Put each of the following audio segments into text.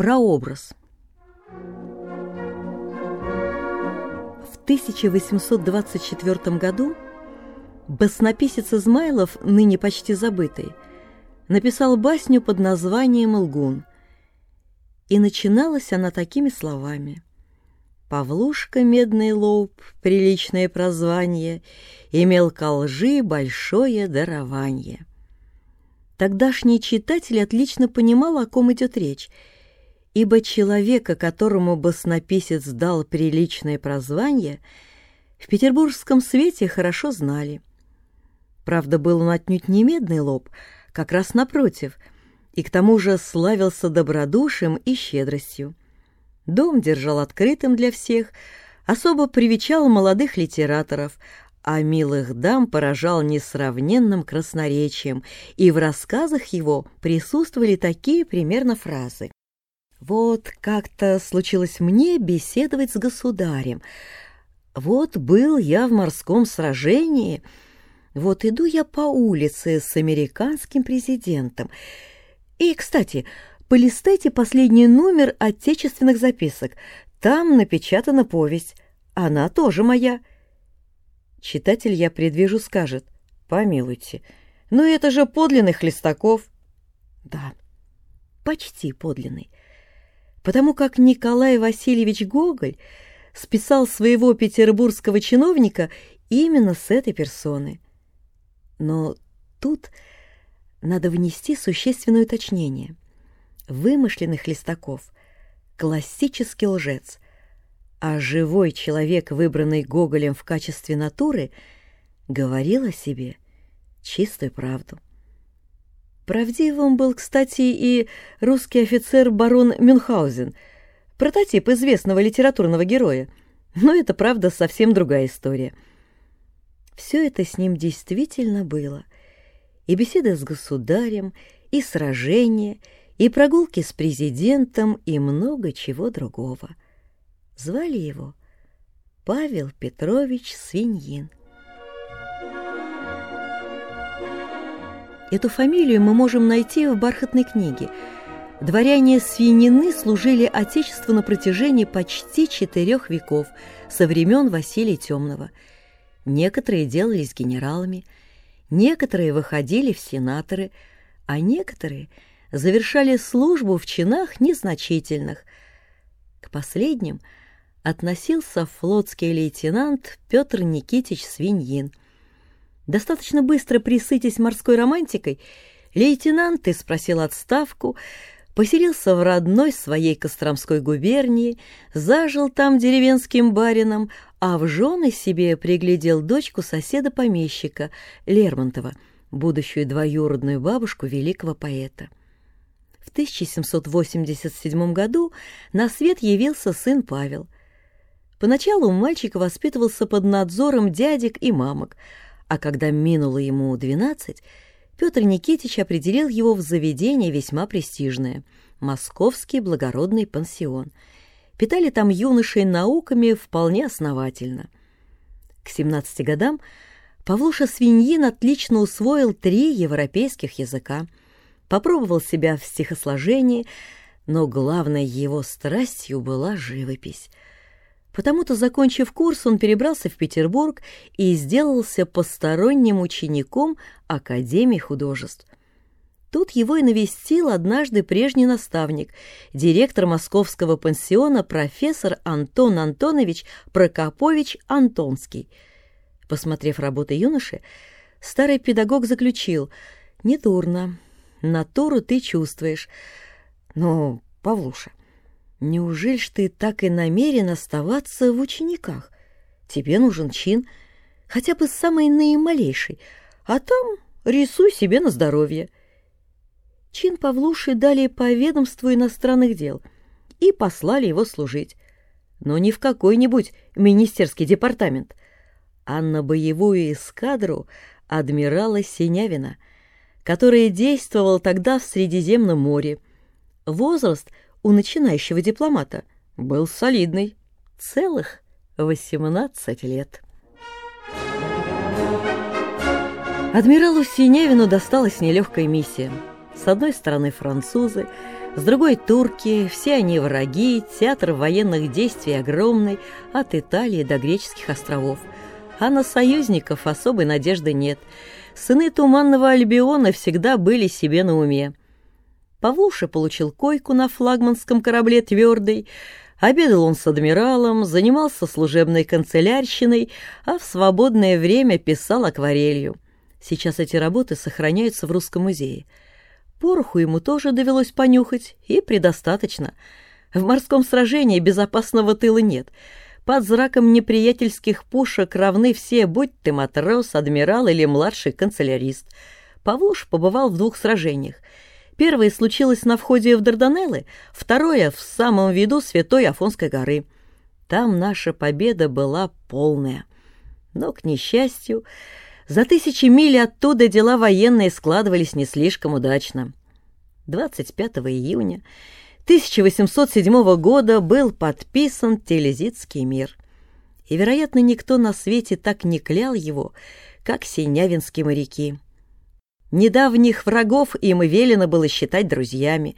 Прообраз. В 1824 году баснописец Измайлов, ныне почти забытый, написал басню под названием «Лгун». И начиналась она такими словами. «Павлушка, медный лоб, приличное прозвание, имел ко лжи большое дарование». Тогдашний читатель отлично понимал, о ком идет речь, ибо человека, которому баснописец дал приличное прозвание, в петербургском свете хорошо знали. Правда, был он отнюдь не медный лоб, как раз напротив, и к тому же славился добродушием и щедростью. Дом держал открытым для всех, особо привечал молодых литераторов, а милых дам поражал несравненным красноречием, и в рассказах его присутствовали такие примерно фразы. «Вот как-то случилось мне беседовать с государем. Вот был я в морском сражении. Вот иду я по улице с американским президентом. И, кстати, полистайте последний номер отечественных записок. Там напечатана повесть. Она тоже моя». Читатель, я предвижу, скажет, помилуйте, но это же подлинный Хлестаков. Да, почти подлинный, потому как Николай Васильевич Гоголь списал своего петербургского чиновника именно с этой персоны. Но тут надо внести существенное уточнение. Вымышленный Хлестаков — классический лжец — а живой человек, выбранный Гоголем в качестве натуры, говорил о себе чистую правду. Правдивым был, кстати, и русский офицер барон Мюнхгаузен, прототип известного литературного героя, но это, правда, совсем другая история. Все это с ним действительно было. И беседа с государем, и сражения, и прогулки с президентом, и много чего другого. Звали его Павел Петрович Свиньин. Эту фамилию мы можем найти в бархатной книге. Дворяне Свинины служили Отечеству на протяжении почти четырех веков, со времен Василия Темного. Некоторые делались генералами, некоторые выходили в сенаторы, а некоторые завершали службу в чинах незначительных. К последним – относился флотский лейтенант Петр Никитич Свиньин. Достаточно быстро присытясь морской романтикой, лейтенант спросил отставку, поселился в родной своей Костромской губернии, зажил там деревенским барином, а в жены себе приглядел дочку соседа-помещика Лермонтова, будущую двоюродную бабушку великого поэта. В 1787 году на свет явился сын Павел – Поначалу мальчик воспитывался под надзором дядек и мамок, а когда минуло ему двенадцать, Петр Никитич определил его в заведение весьма престижное — Московский благородный пансион. Питали там юношей науками вполне основательно. К 17 годам Павлуша Свиньин отлично усвоил три европейских языка, попробовал себя в стихосложении, но главной его страстью была живопись — Потому-то, закончив курс, он перебрался в Петербург и сделался посторонним учеником Академии художеств. Тут его и навестил однажды прежний наставник, директор московского пансиона профессор Антон Антонович Прокопович Антонский. Посмотрев работы юноши, старый педагог заключил «Недурно, натуру ты чувствуешь, но, Павлуша, Неужели ж ты так и намерен оставаться в учениках? Тебе нужен чин, хотя бы самый наималейший, а там рисуй себе на здоровье. Чин Павлуши дали по ведомству иностранных дел и послали его служить. Но не в какой-нибудь министерский департамент, а на боевую эскадру адмирала Синявина, который действовал тогда в Средиземном море. Возраст — у начинающего дипломата был солидный, целых 18 лет. Адмиралу Синявину досталась нелегкая миссия. С одной стороны французы, с другой турки, все они враги, театр военных действий огромный, от Италии до греческих островов. А на союзников особой надежды нет. Сыны Туманного Альбиона всегда были себе на уме. Павлуша получил койку на флагманском корабле «Твердый», Обедал он с адмиралом, занимался служебной канцелярщиной, а в свободное время писал акварелью. Сейчас эти работы сохраняются в Русском музее. Пороху ему тоже довелось понюхать, и предостаточно. В морском сражении безопасного тыла нет. Под зраком неприятельских пушек равны все, будь ты матрос, адмирал или младший канцелярист. Павлуш побывал в двух сражениях — Первое случилось на входе в Дарданеллы, второе — в самом виду Святой Афонской горы. Там наша победа была полная. Но, к несчастью, за тысячи миль оттуда дела военные складывались не слишком удачно. 25 июня 1807 года был подписан Телезитский мир. И, вероятно, никто на свете так не клял его, как синявинские моряки. Недавних врагов им велено было считать друзьями,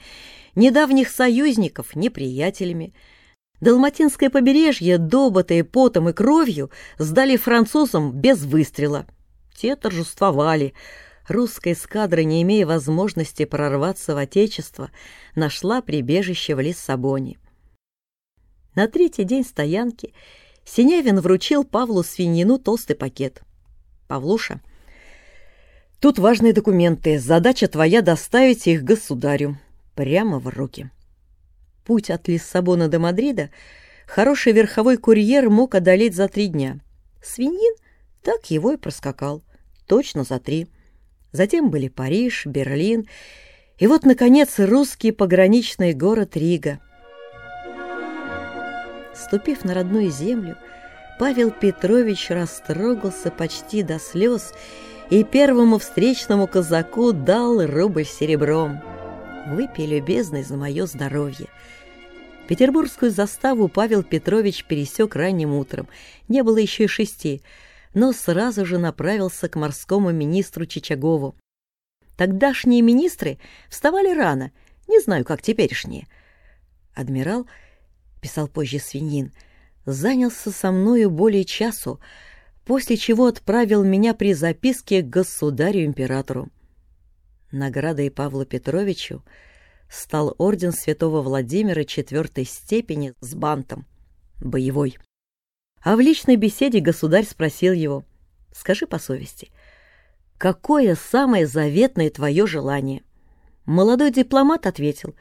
недавних союзников — неприятелями. Далматинское побережье, добытое потом и кровью, сдали французам без выстрела. Те торжествовали. Русская эскадра, не имея возможности прорваться в Отечество, нашла прибежище в Лиссабоне. На третий день стоянки Синявин вручил Павлу Свинину толстый пакет. «Павлуша, — Тут важные документы. Задача твоя доставить их государю. Прямо в руки. Путь от Лиссабона до Мадрида хороший верховой курьер мог одолеть за три дня. Свинин так его и проскакал. Точно за три. Затем были Париж, Берлин и вот, наконец, русский пограничный город Рига. Ступив на родную землю, Павел Петрович растрогался почти до слез первому встречному казаку дал рубль серебром. Выпей, любезный, за мое здоровье. Петербургскую заставу Павел Петрович пересек ранним утром. Не было еще и шести, но сразу же направился к морскому министру Чичагову. Тогдашние министры вставали рано, не знаю, как теперешние. Адмирал, писал позже Свинин, занялся со мною более часу, после чего отправил меня при записке к государю-императору. Наградой Павлу Петровичу стал орден святого Владимира четвертой степени с бантом, боевой. А в личной беседе государь спросил его, «Скажи по совести, какое самое заветное твое желание?» Молодой дипломат ответил,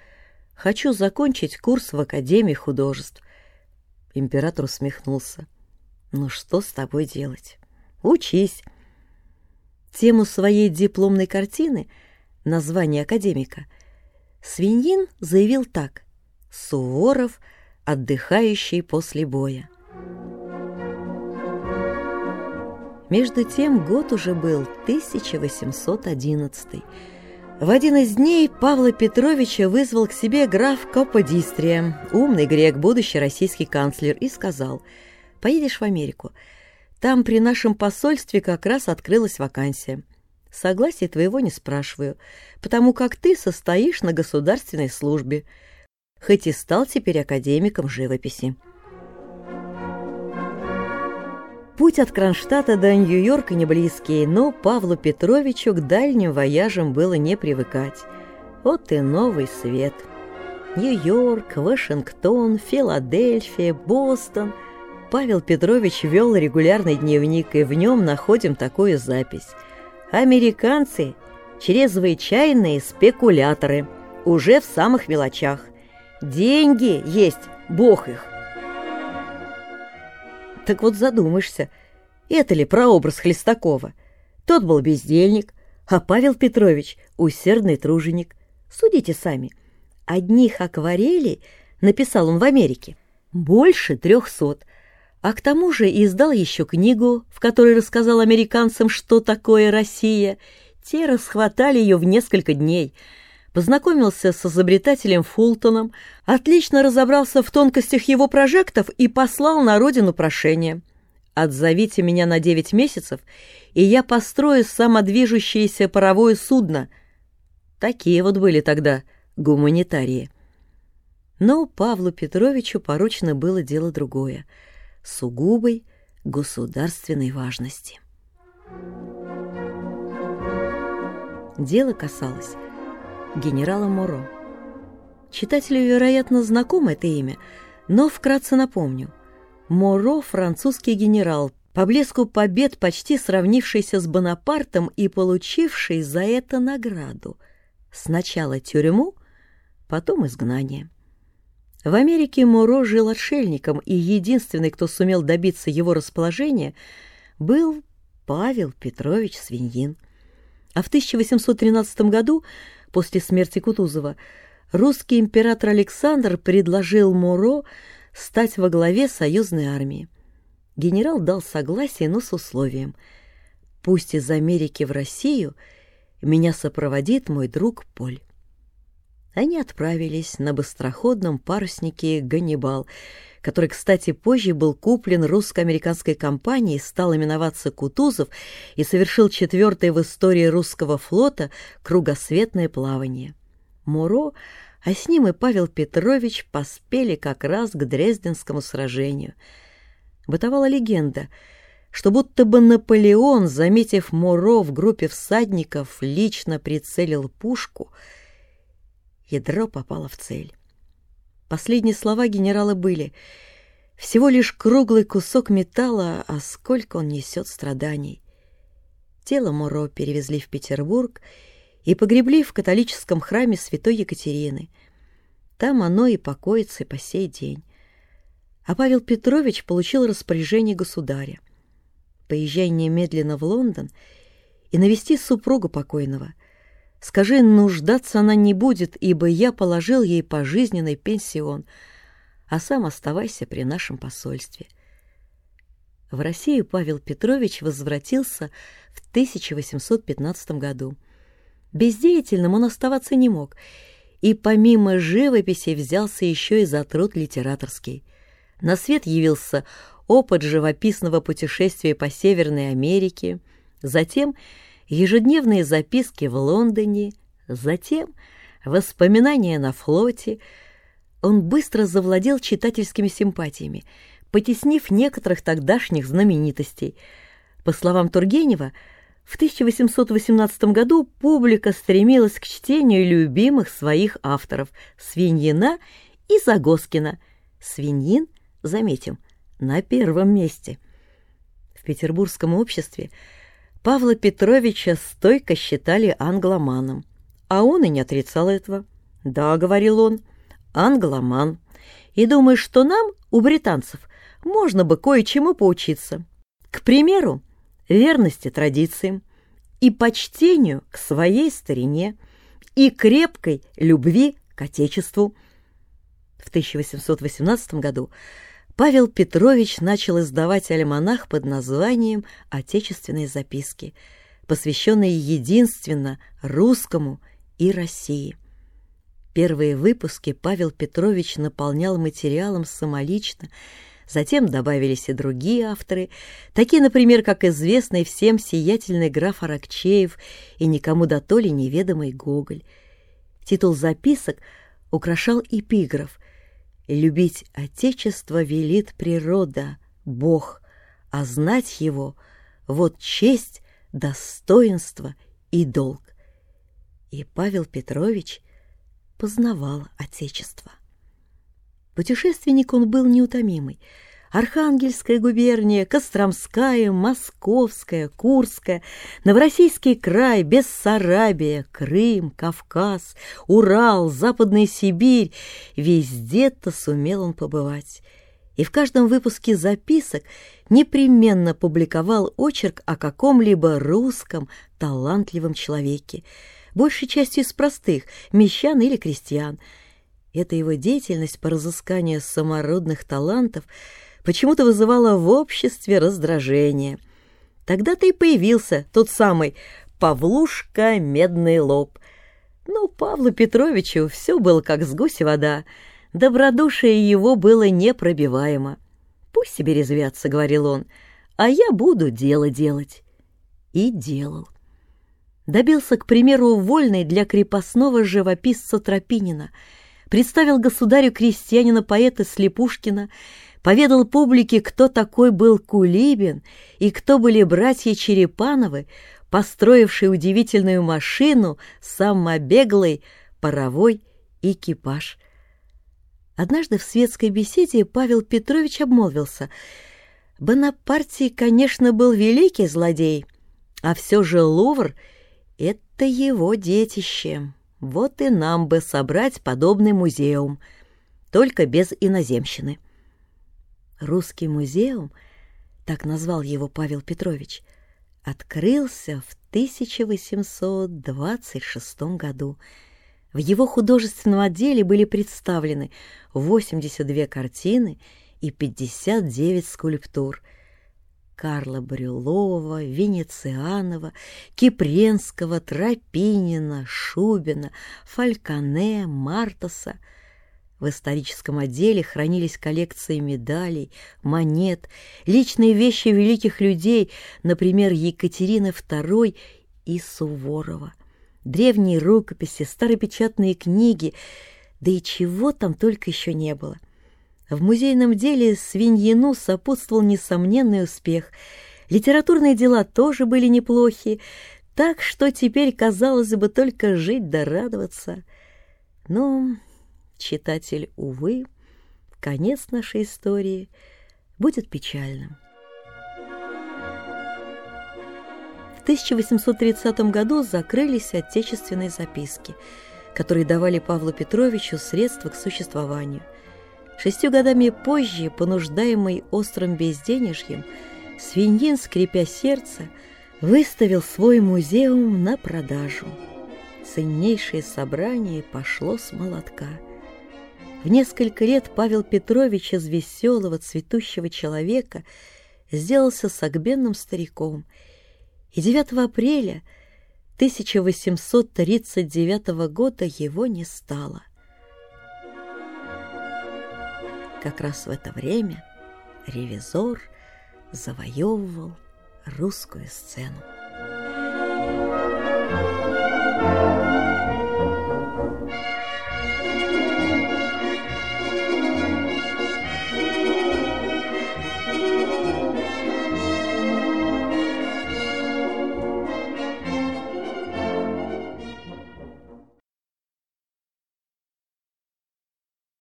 «Хочу закончить курс в Академии художеств». Император усмехнулся. Ну что с тобой делать? Учись. Тему своей дипломной картины, название академика, Свиньин заявил так «Суворов, отдыхающий после боя». Между тем год уже был 1811 В один из дней Павла Петровича вызвал к себе граф Каподистрия, умный грек, будущий российский канцлер, и сказал – Поедешь в Америку. Там при нашем посольстве как раз открылась вакансия. Согласия твоего не спрашиваю, потому как ты состоишь на государственной службе, хоть и стал теперь академиком живописи. Путь от Кронштадта до Нью-Йорка не близкий, но Павлу Петровичу к дальним вояжам было не привыкать. Вот и новый свет. Нью-Йорк, Вашингтон, Филадельфия, Бостон — Павел Петрович вел регулярный дневник, и в нем находим такую запись. «Американцы – чрезвычайные спекуляторы, уже в самых мелочах. Деньги есть, бог их». Так вот задумаешься, это ли прообраз Хлестакова? Тот был бездельник, а Павел Петрович – усердный труженик. Судите сами. Одних акварелей написал он в Америке больше трехсот, а к тому же издал еще книгу, в которой рассказал американцам, что такое Россия. Те расхватали ее в несколько дней. Познакомился с изобретателем Фултоном, отлично разобрался в тонкостях его прожектов и послал на родину прошение. «Отзовите меня на девять месяцев, и я построю самодвижущееся паровое судно». Такие вот были тогда гуманитарии. Но Павлу Петровичу поручено было дело другое, сугубой государственной важности. Дело касалось генерала Моро. Читателю, вероятно, знакомо это имя, но вкратце напомню. Моро – французский генерал, по блеску побед почти сравнившийся с Бонапартом и получивший за это награду. Сначала тюрьму, потом изгнание. В Америке Моро жил отшельником, и единственный, кто сумел добиться его расположения, был Павел Петрович Свиньин. А в 1813 году, после смерти Кутузова, русский император Александр предложил Моро стать во главе союзной армии. Генерал дал согласие, но с условием. «Пусть из Америки в Россию меня сопроводит мой друг Поль». Они отправились на быстроходном паруснике «Ганнибал», который, кстати, позже был куплен русско-американской компанией, стал именоваться «Кутузов» и совершил четвертое в истории русского флота кругосветное плавание. Муро, а с ним и Павел Петрович поспели как раз к Дрезденскому сражению. Бытовала легенда, что будто бы Наполеон, заметив Муро в группе всадников, лично прицелил пушку, ядро попало в цель. Последние слова генерала были «Всего лишь круглый кусок металла, а сколько он несет страданий». Тело Моро перевезли в Петербург и погребли в католическом храме святой Екатерины. Там оно и покоится и по сей день. А Павел Петрович получил распоряжение государя. «Поезжай немедленно в Лондон и навести супругу покойного — Скажи, нуждаться она не будет, ибо я положил ей пожизненный пенсион, а сам оставайся при нашем посольстве. В Россию Павел Петрович возвратился в 1815 году. Бездеятельным он оставаться не мог, и помимо живописи взялся еще и за труд литераторский. На свет явился опыт живописного путешествия по Северной Америке, затем – ежедневные записки в Лондоне, затем воспоминания на флоте. Он быстро завладел читательскими симпатиями, потеснив некоторых тогдашних знаменитостей. По словам Тургенева, в 1818 году публика стремилась к чтению любимых своих авторов Свиньина и Загоскина. Свиньин, заметим, на первом месте. В петербургском обществе – Павла Петровича стойко считали англоманом, а он и не отрицал этого. «Да», — говорил он, — «англоман. И думаю, что нам, у британцев, можно бы кое-чему поучиться. К примеру, верности традициям и почтению к своей старине и крепкой любви к Отечеству». В 1818 году Павел Петрович начал издавать альманах под названием «Отечественные записки», посвященные единственно русскому и России. Первые выпуски Павел Петрович наполнял материалом самолично, затем добавились и другие авторы, такие, например, как известный всем сиятельный граф Аракчеев и никому до то ли неведомый Гоголь. Титул записок украшал эпиграф Любить Отечество велит природа, Бог, а знать его — вот честь, достоинство и долг. И Павел Петрович познавал Отечество. Путешественник он был неутомимый — Архангельская губерния, Костромская, Московская, Курская, Новороссийский край, Бессарабия, Крым, Кавказ, Урал, Западная Сибирь — везде-то сумел он побывать. И в каждом выпуске записок непременно публиковал очерк о каком-либо русском талантливом человеке, большей частью из простых, мещан или крестьян. Эта его деятельность по разысканию самородных талантов — почему-то вызывало в обществе раздражение. Тогда-то и появился тот самый Павлушка Медный Лоб. Ну, Павлу Петровичу все было как с гуся вода, добродушие его было непробиваемо. «Пусть себе резвятся», — говорил он, — «а я буду дело делать». И делал. добился, к примеру, вольной для крепостного живописца Тропинина, представил государю крестьянина-поэта Слепушкина, поведал публике, кто такой был Кулибин и кто были братья Черепановы, построившие удивительную машину, самобеглый паровой экипаж. Однажды в светской беседе Павел Петрович обмолвился. Бонапартий, конечно, был великий злодей, а все же Лувр — это его детище. Вот и нам бы собрать подобный музеум, только без иноземщины. Русский музеум, так назвал его Павел Петрович, открылся в 1826 году. В его художественном отделе были представлены 82 картины и 59 скульптур Карла Брюлова, Венецианова, Кипренского, Тропинина, Шубина, Фальконе, Мартаса – в историческом отделе хранились коллекции медалей, монет, личные вещи великих людей, например, Екатерины II и Суворова, древние рукописи, старопечатные книги, да и чего там только еще не было. В музейном деле Свиньину сопутствовал несомненный успех. Литературные дела тоже были неплохи, так что теперь, казалось бы, только жить да радоваться. Но читатель, увы, конец нашей истории будет печальным. В 1830 году закрылись отечественные записки, которые давали Павлу Петровичу средства к существованию. Шестью годами позже, понуждаемый острым безденежьем, Свиньин, скрипя сердце, выставил свой музеум на продажу. Ценнейшее собрание пошло с молотка – в несколько лет Павел Петрович из веселого, цветущего человека сделался согбенным стариком, и 9 апреля 1839 года его не стало. Как раз в это время ревизор завоевывал русскую сцену. Thank you.